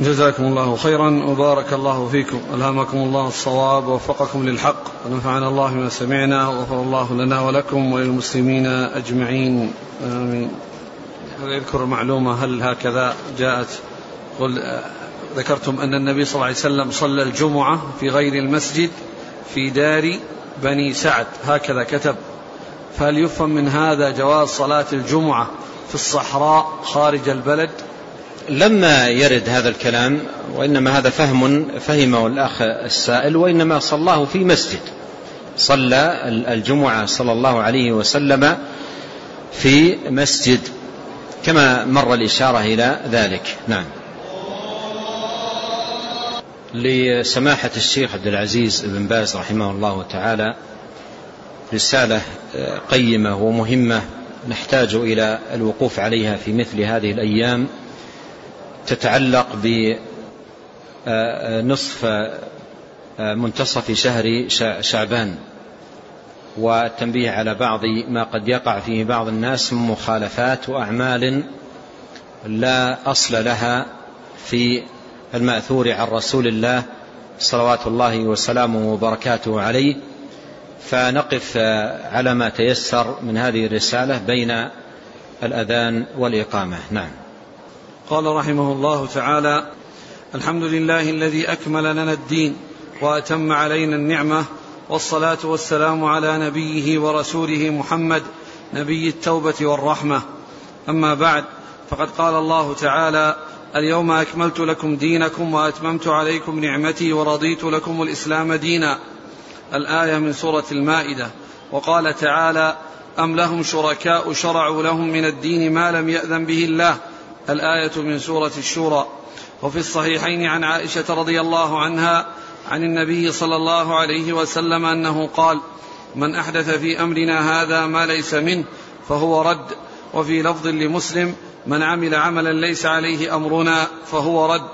جزاكم الله خيرا وبارك الله فيكم. ألهمكم الله الصواب ووفقكم للحق. ونفعنا الله بما سمعنا وغفر الله لنا ولكم وللمسلمين أجمعين. آمين. يذكر معلومة هل هكذا جاءت؟ قل ذكرتم أن النبي صلى الله عليه وسلم صلى الجمعة في غير المسجد في دار بني سعد. هكذا كتب. فهل يفهم من هذا جواز صلاة الجمعة في الصحراء خارج البلد؟ لما يرد هذا الكلام وإنما هذا فهم فهمه الأخ السائل وإنما صلاه في مسجد. صلى الجمعة صلى الله عليه وسلم في مسجد كما مر الإشارة إلى ذلك. نعم. لسماحة الشيخ عبد العزيز بن باز رحمه الله تعالى رسالة قيمة ومهمة نحتاج إلى الوقوف عليها في مثل هذه الأيام. تتعلق بنصف منتصف شهر شعبان والتنبيه على بعض ما قد يقع فيه بعض الناس من مخالفات وأعمال لا أصل لها في المأثور عن رسول الله صلوات الله وسلامه وبركاته عليه. فنقف على ما تيسر من هذه الرسالة بين الأذان والإقامة. نعم. قال رحمه الله تعالى الحمد لله الذي أكمل لنا الدين وأتم علينا النعمة والصلاة والسلام على نبيه ورسوله محمد نبي التوبة والرحمة. أما بعد فقد قال الله تعالى اليوم أكملت لكم دينكم وأتممت عليكم نعمتي ورضيت لكم الإسلام دينا. الآية من سورة المائدة. وقال تعالى أم لهم شركاء شرعوا لهم من الدين ما لم يأذن به الله؟ الآية من سورة الشورى. وفي الصحيحين عن عائشة رضي الله عنها عن النبي صلى الله عليه وسلم أنه قال من أحدث في أمرنا هذا ما ليس منه فهو رد وفي لفظ لمسلم من عمل عملا ليس عليه أمرنا فهو رد.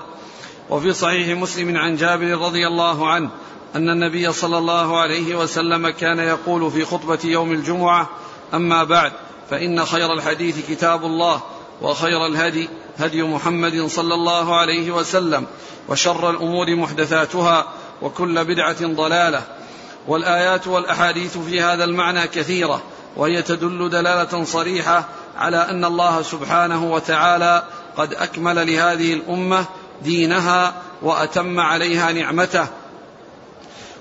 وفي صحيح مسلم عن جابر رضي الله عنه أن النبي صلى الله عليه وسلم كان يقول في خطبة يوم الجمعة أما بعد فإن خير الحديث كتاب الله وخير الهدي هدي محمد صلى الله عليه وسلم وشر الأمور محدثاتها وكل بدعة ضلالة. والآيات والأحاديث في هذا المعنى كثيرة وهي تدل دلالة صريحة على أن الله سبحانه وتعالى قد أكمل لهذه الأمة دينها وأتم عليها نعمته.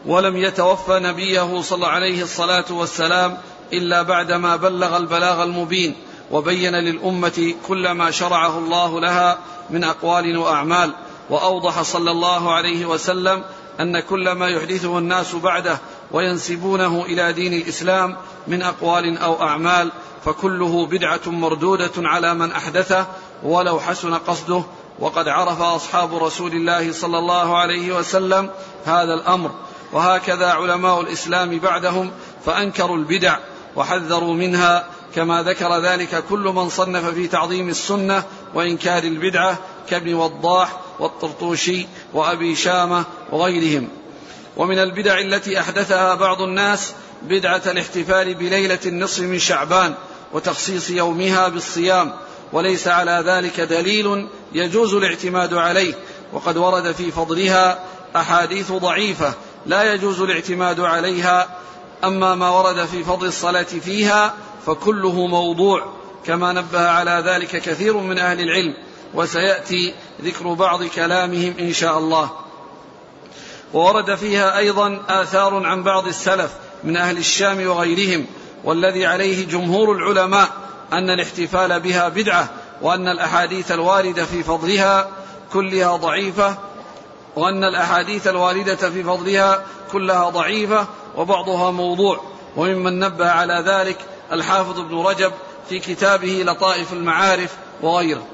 ولم يتوفى نبيه صلى عليه الصلاة والسلام إلا بعدما بلغ البلاغ المبين. وبين للأمة كل ما شرعه الله لها من أقوال وأعمال. وأوضح صلى الله عليه وسلم أن كل ما يحدثه الناس بعده وينسبونه إلى دين الإسلام من أقوال أو أعمال فكله بدعة مردودة على من أحدثه ولو حسن قصده وقد عرف أصحاب رسول الله صلى الله عليه وسلم هذا الأمر. وهكذا علماء الإسلام بعدهم فأنكروا البدع وحذروا منها كما ذكر ذلك كل من صنف في تعظيم السنة وإنكار البدعة كابن وضاح والطرطوشي وأبي شامة وغيرهم. ومن البدع التي أحدثها بعض الناس بدعة الاحتفال بليلة النصف من شعبان وتخصيص يومها بالصيام وليس على ذلك دليل يجوز الاعتماد عليه. وقد ورد في فضلها أحاديث ضعيفة لا يجوز الاعتماد عليها أما ما ورد في فضل الصلاة فيها فكله موضوع كما نبه على ذلك كثير من أهل العلم وسيأتي ذكر بعض كلامهم إن شاء الله. وورد فيها أيضا آثار عن بعض السلف من أهل الشام وغيرهم والذي عليه جمهور العلماء أن الاحتفال بها بدعة وأن الأحاديث الواردة في فضلها كلها ضعيفة وأن الأحاديث الواردة في فضلها كلها ضعيفة وبعضها موضوع وممن نبه على ذلك الحافظ ابن رجب في كتابه لطائف المعارف وغيره.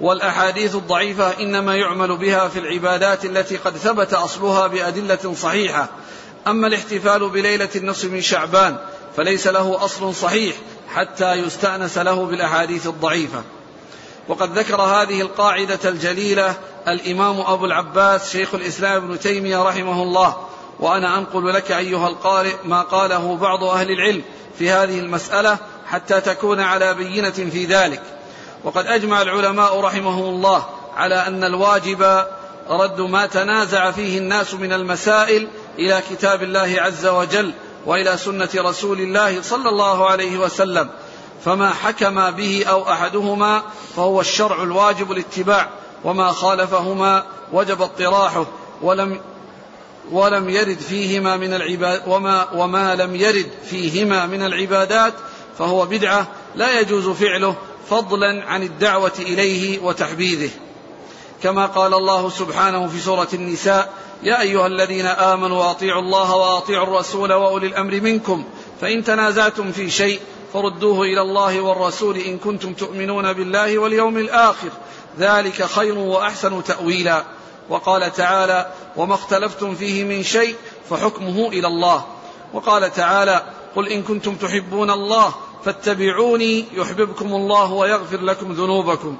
والأحاديث الضعيفة إنما يعمل بها في العبادات التي قد ثبت أصلها بأدلة صحيحة. أما الاحتفال بليلة النصف من شعبان فليس له أصل صحيح حتى يستأنس له بالأحاديث الضعيفة. وقد ذكر هذه القاعدة الجليلة الإمام أبو العباس شيخ الإسلام ابن تيمية رحمه الله وأنا أنقل لك أيها القارئ ما قاله بعض أهل العلم في هذه المسألة حتى تكون على بينة في ذلك. وقد أجمع العلماء رحمهم الله على أن الواجب رد ما تنازع فيه الناس من المسائل إلى كتاب الله عز وجل وإلى سنة رسول الله صلى الله عليه وسلم. فما حكم به أو أحدهما فهو الشرع الواجب الاتباع وما خالفهما وجب اطراحه ولم ولم يرد فيهما من العباد وما وما لم يرد فيهما من العبادات فهو بدعة لا يجوز فعله فضلا عن الدعوة إليه وتحبيذه. كما قال الله سبحانه في سورة النساء يا أيها الذين آمنوا أطيعوا الله وأطيعوا الرسول وأولي الأمر منكم فإن تنازعتم في شيء فردوه إلى الله والرسول إن كنتم تؤمنون بالله واليوم الآخر. ذلك خير وأحسن تأويلا. وقال تعالى وما اختلفتم فيه من شيء فحكمه إلى الله. وقال تعالى قل إن كنتم تحبون الله فاتبعوني يحببكم الله ويغفر لكم ذنوبكم.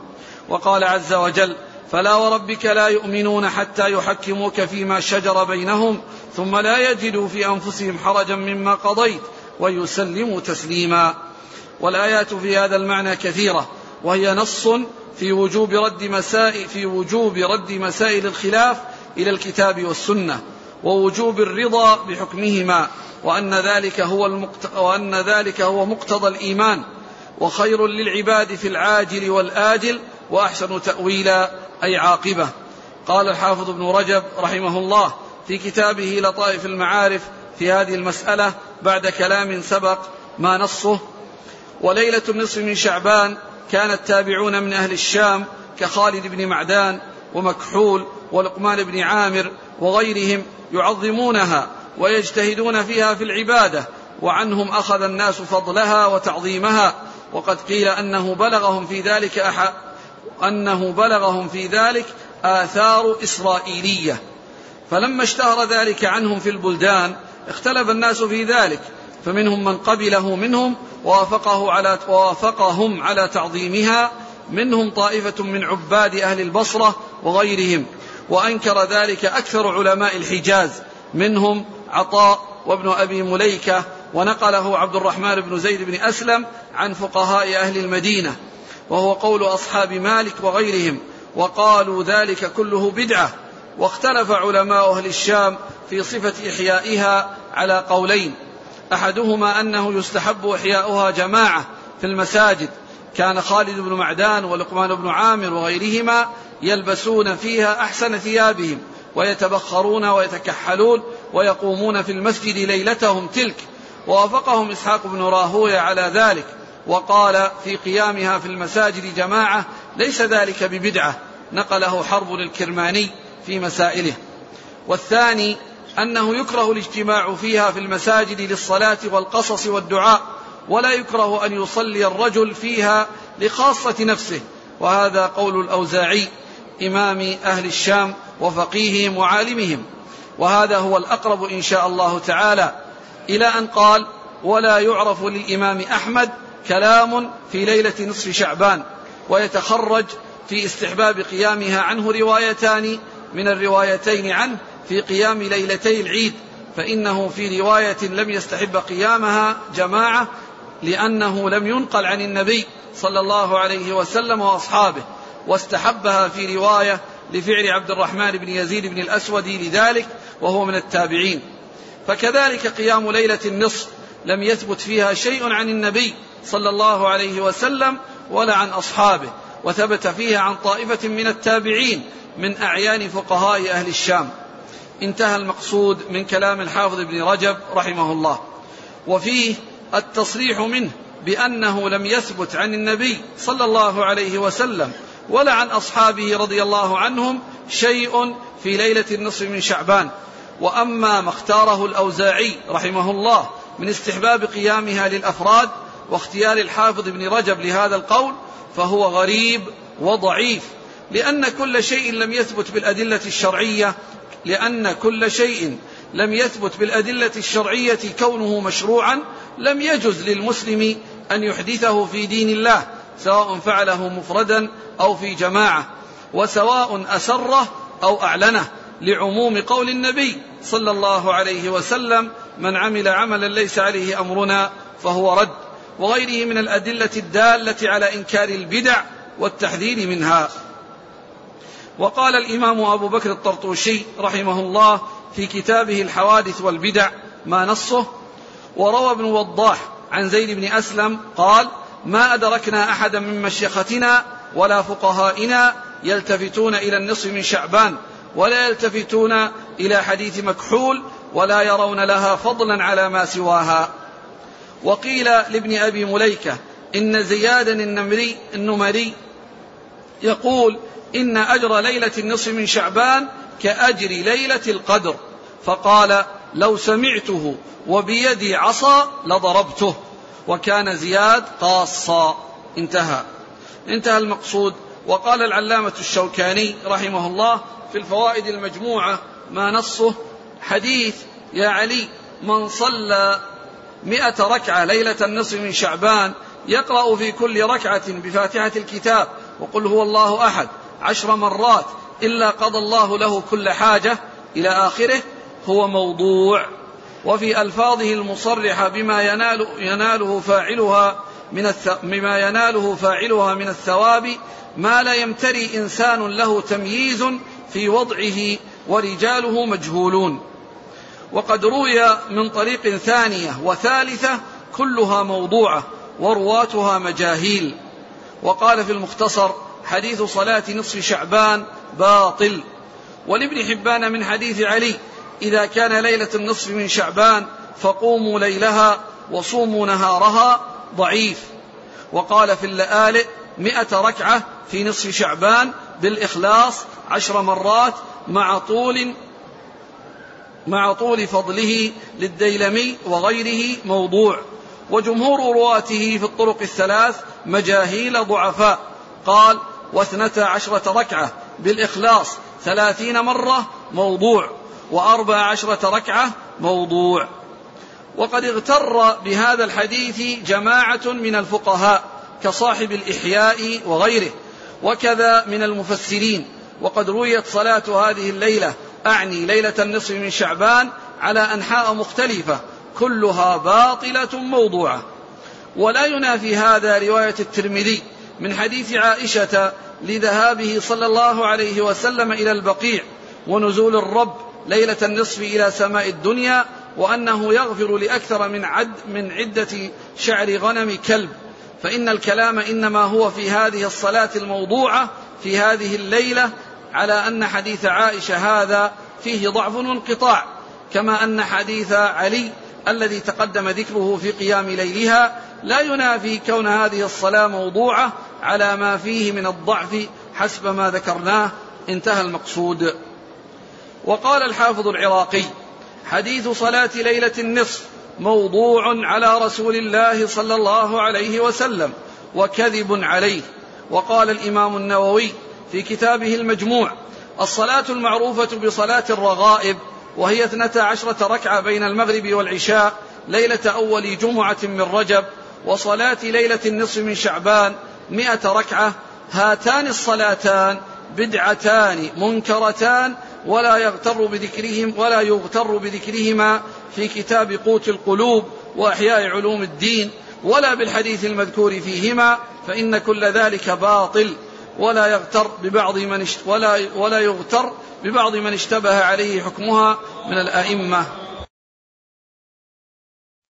وقال عز وجل فلا وربك لا يؤمنون حتى يحكموك فيما شجر بينهم ثم لا يجدوا في أنفسهم حرجا مما قضيت ويسلموا تسليما. والآيات في هذا المعنى كثيرة وهي نص في وجوب رد مسائل في وجوب رد مسائل الخلاف إلى الكتاب والسنة ووجوب الرضا بحكمهما وأن ذلك هو المقت... وأن ذلك هو مقتضى الإيمان وخير للعباد في العاجل والآجل وأحسن تأويلا أي عاقبة. قال الحافظ ابن رجب رحمه الله في كتابه لطائف المعارف في هذه المسألة بعد كلام سبق ما نصه وليلة النصف من شعبان كان التابعون من أهل الشام كخالد بن معدان ومكحول ولقمان بن عامر وغيرهم يعظمونها ويجتهدون فيها في العبادة وعنهم أخذ الناس فضلها وتعظيمها وقد قيل أنه بلغهم في ذلك أح أنه بلغهم في ذلك آثار إسرائيلية. فلما اشتهر ذلك عنهم في البلدان اختلف الناس في ذلك فمنهم من قبله منهم ووافقه على ووافقهم على تعظيمها منهم طائفة من عباد أهل البصرة وغيرهم وأنكر ذلك أكثر علماء الحجاز منهم عطاء وابن أبي مليكة ونقله عبد الرحمن بن زيد بن أسلم عن فقهاء أهل المدينة وهو قول أصحاب مالك وغيرهم وقالوا ذلك كله بدعة واختلف علماء أهل الشام في صفة إحيائها على قولين أحدهما أنه يستحب إحياؤها جماعة في المساجد كان خالد بن معدان ولقمان بن عامر وغيرهما يلبسون فيها أحسن ثيابهم ويتبخرون ويتكحلون ويقومون في المسجد ليلتهم تلك. ووافقهم إسحاق بن راهوية على ذلك. وقال في قيامها في المساجد جماعة ليس ذلك ببدعة. نقله حرب الكرماني في مسائله. والثاني أنه يكره الاجتماع فيها في المساجد للصلاة والقصص والدعاء. ولا يكره أن يصلي الرجل فيها لخاصة نفسه. وهذا قول الأوزاعي إمام أهل الشام وفقيههم وعالمهم. وهذا هو الأقرب إن شاء الله تعالى. إلى أن قال ولا يعرف للإمام أحمد كلام في ليلة نصف شعبان ويتخرج في استحباب قيامها عنه روايتان من الروايتين عنه في قيام ليلتي العيد فإنه في رواية لم يستحب قيامها جماعة لأنه لم ينقل عن النبي صلى الله عليه وسلم وأصحابه واستحبها في رواية لفعل عبد الرحمن بن يزيد بن الأسود لذلك وهو من التابعين. فكذلك قيام ليلة النصف لم يثبت فيها شيء عن النبي صلى الله عليه وسلم ولا عن أصحابه وثبت فيها عن طائفة من التابعين من أعيان فقهاء أهل الشام. انتهى المقصود من كلام الحافظ ابن رجب رحمه الله. وفيه التصريح منه بأنه لم يثبت عن النبي صلى الله عليه وسلم ولا عن أصحابه رضي الله عنهم شيء في ليلة النصف من شعبان. وأما ما اختاره الأوزاعي رحمه الله من استحباب قيامها للأفراد واختيار الحافظ ابن رجب لهذا القول فهو غريب وضعيف لأن كل شيء لم يثبت بالأدلة الشرعية لأن كل شيء لم يثبت بالأدلة الشرعية كونه مشروعا لم يجز للمسلم أن يحدثه في دين الله سواء فعله مفردا أو في جماعة وسواء أسره أو أعلنه لعموم قول النبي صلى الله عليه وسلم من عمل عملا ليس عليه أمرنا فهو رد وغيره من الأدلة الدالة على إنكار البدع والتحذير منها. وقال الإمام أبو بكر الطرطوشي رحمه الله في كتابه الحوادث والبدع ما نصه وروى ابن وضاح عن زيد بن أسلم قال ما أدركنا أحدا من مشيختنا ولا فقهائنا يلتفتون إلى النصف من شعبان ولا يلتفتون إلى حديث مكحول ولا يرون لها فضلا على ما سواها. وقيل لابن أبي مليكة إن زيادا النمري النمري يقول إن أجر ليلة النصف من شعبان كأجر ليلة القدر. فقال لو سمعته وبيدي عصا لضربته. وكان زياد قاصا. انتهى. انتهى المقصود. وقال العلامة الشوكاني رحمه الله في الفوائد المجموعة ما نصه. حديث يا علي من صلى مئة ركعة ليلة النصف من شعبان يقرأ في كل ركعة بفاتحة الكتاب وقل هو الله أحد عشر مرات إلا قضى الله له كل حاجة إلى آخره هو موضوع وفي ألفاظه المصرحة بما ينال يناله فاعلها من بما يناله فاعلها من الثواب ما لا يمتري إنسان له تمييز في وضعه ورجاله مجهولون. وقد روي من طريق ثانية وثالثة كلها موضوعة ورواتها مجاهيل. وقال في المختصر حديث صلاة نصف شعبان باطل. ولابن حبان من حديث علي إذا كان ليلة النصف من شعبان فقوموا ليلها وصوموا نهارها ضعيف. وقال في اللآلئ مئة ركعة في نصف شعبان بالإخلاص عشر مرات مع طول مع طول فضله للديلمي وغيره موضوع. وجمهور رواته في الطرق الثلاث مجاهيل ضعفاء. قال واثنتا عشرة ركعة بالإخلاص ثلاثين مرة موضوع. وأربع عشرة ركعة موضوع. وقد اغتر بهذا الحديث جماعة من الفقهاء كصاحب الإحياء وغيره وكذا من المفسرين. وقد رويت صلاة هذه الليلة أعني ليلة النصف من شعبان على أنحاء مختلفة كلها باطلة موضوعة. ولا ينافي هذا رواية الترمذي من حديث عائشة لذهابه صلى الله عليه وسلم إلى البقيع ونزول الرب ليلة النصف إلى سماء الدنيا وأنه يغفر لأكثر من عد من عدة شعر غنم كلب. فإن الكلام إنما هو في هذه الصلاة الموضوعة في هذه الليلة على أن حديث عائشة هذا فيه ضعف وانقطاع. كما أن حديث علي الذي تقدم ذكره في قيام ليلها لا ينافي كون هذه الصلاة موضوعة على ما فيه من الضعف حسب ما ذكرناه. انتهى المقصود. وقال الحافظ العراقي حديث صلاة ليلة النصف موضوع على رسول الله صلى الله عليه وسلم وكذب عليه. وقال الإمام النووي في كتابه المجموع الصلاة المعروفة بصلاة الرغائب وهي اثنتا عشرة ركعة بين المغرب والعشاء ليلة أول جمعة من رجب وصلاة ليلة النصف من شعبان مئة ركعة. هاتان الصلاتان بدعتان منكرتان ولا يغتر بذكرهم ولا يغتر بذكرهما في كتاب قوت القلوب وأحياء علوم الدين ولا بالحديث المذكور فيهما فإن كل ذلك باطل ولا يغتر ببعض من ولا ولا يغتر ببعض من اشتبه عليه حكمها من الأئمة.